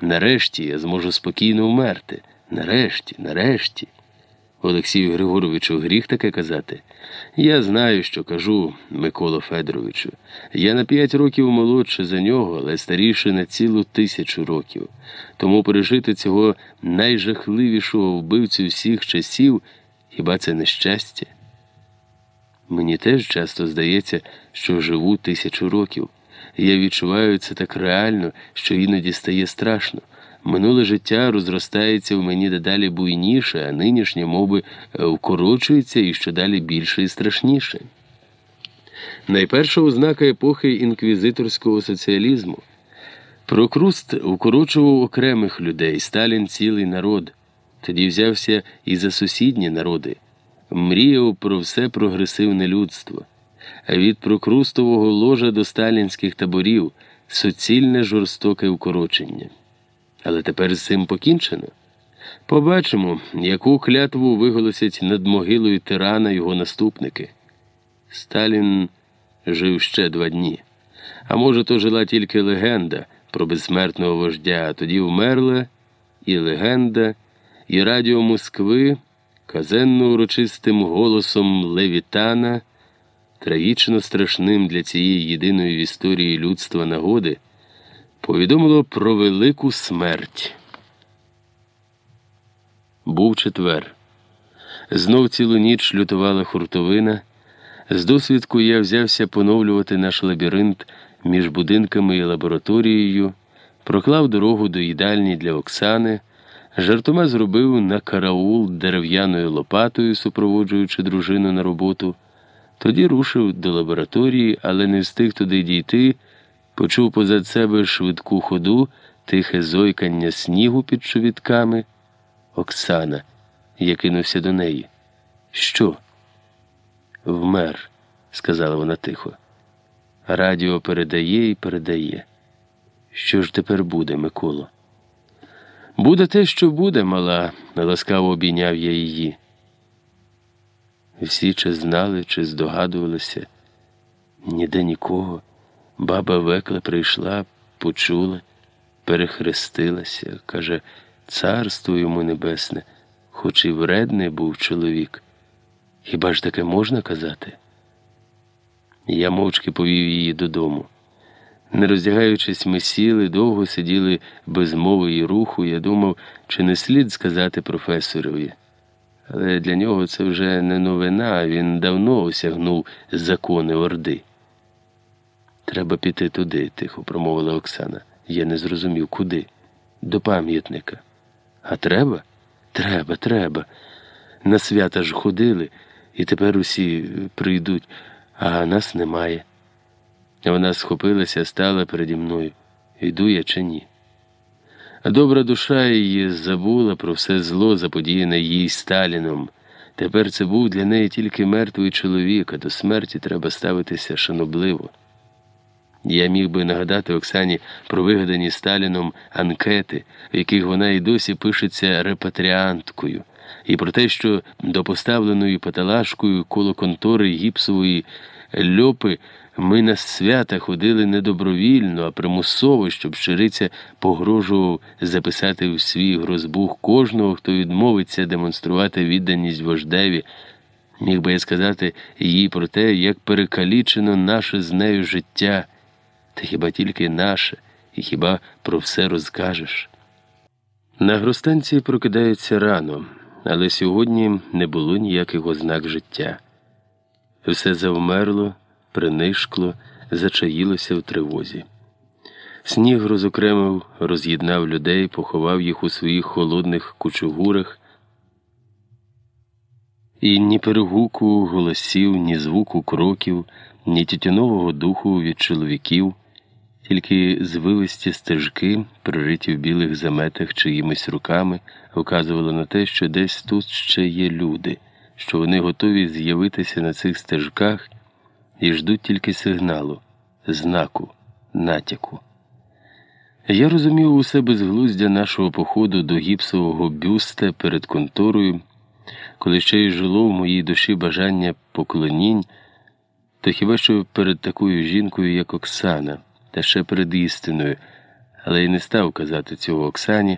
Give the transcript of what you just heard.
нарешті я зможу спокійно вмерти. Нарешті, нарешті. Олексію Григоровичу, гріх таке казати. Я знаю, що кажу, Микола Федоровичу. Я на п'ять років молодше за нього, але старіше на цілу тисячу років. Тому пережити цього найжахливішого вбивцю всіх часів хіба це нещастя? Мені теж часто здається, що живу тисячу років. Я відчуваю це так реально, що іноді стає страшно. Минуле життя розростається в мені дедалі буйніше, а нинішнє моби вкорочується і що далі більше і страшніше. Найперша ознака епохи інквізиторського соціалізму. Прокруст укорочував окремих людей, Сталін цілий народ. Тоді взявся і за сусідні народи, мріяв про все прогресивне людство. Від прокрустового ложа до сталінських таборів суцільне жорстоке укорочення. Але тепер з цим покінчено. Побачимо, яку клятву виголосять над могилою тирана його наступники. Сталін жив ще два дні. А може, то жила тільки легенда про безсмертного вождя, а тоді вмерла і легенда, і радіо Москви, казенно урочистим голосом Левітана, трагічно страшним для цієї єдиної в історії людства нагоди повідомило про велику смерть. Був четвер. Знов цілу ніч лютувала хуртовина. З досвідку я взявся поновлювати наш лабіринт між будинками і лабораторією, проклав дорогу до їдальні для Оксани, жартома зробив на караул дерев'яною лопатою, супроводжуючи дружину на роботу. Тоді рушив до лабораторії, але не встиг туди дійти. Почув позад себе швидку ходу, тихе зойкання снігу під чобітками. Оксана, я кинувся до неї. Що? Вмер, сказала вона тихо. Радіо передає і передає. Що ж тепер буде, Миколо? Буде те, що буде, мала, ласкаво обійняв я її. Всі чи знали, чи здогадувалися, ніде нікого. Баба Векла прийшла, почула, перехрестилася, каже, царство йому небесне, хоч і вредний був чоловік. Хіба ж таке можна казати? Я мовчки повів її додому. Не роздягаючись, ми сіли, довго сиділи без мови і руху. Я думав, чи не слід сказати професорові. Але для нього це вже не новина, він давно осягнув закони Орди. Треба піти туди, тихо промовила Оксана. Я не зрозумів, куди? До пам'ятника. А треба? Треба, треба. На свята ж ходили, і тепер усі прийдуть, а нас немає. Вона схопилася, стала переді мною. Йду я чи ні? Добра душа її забула про все зло, заподіяне їй Сталіном. Тепер це був для неї тільки мертвий чоловік, а до смерті треба ставитися шанобливо. Я міг би нагадати Оксані про вигадані Сталіном анкети, в яких вона і досі пишеться репатріанткою, і про те, що до поставленої паталашкою коло контори гіпсової льопи ми на свята ходили не добровільно, а примусово, щоб щириця погрожував записати в свій грозбух кожного, хто відмовиться демонструвати відданість вождеві. Міг би я сказати їй про те, як перекалічено наше з нею життя. Та хіба тільки наше, і хіба про все розкажеш? На гростанції прокидаються рано, але сьогодні не було ніяких ознак життя. Все завмерло, принишкло, зачаїлося в тривозі. Сніг розокремив, роз'єднав людей, поховав їх у своїх холодних кучугурах, і ні перегуку голосів, ні звуку кроків, ні тютюнового духу від чоловіків тільки звивисті стежки, прориті в білих заметах чиїмись руками, вказували на те, що десь тут ще є люди, що вони готові з'явитися на цих стежках і ждуть тільки сигналу, знаку, натяку. Я розумів усе безглуздя нашого походу до гіпсового бюста перед конторою, коли ще й жило в моїй душі бажання поклонінь, то хіба що перед такою жінкою, як Оксана та ще перед істиною, але й не став казати цього Оксані,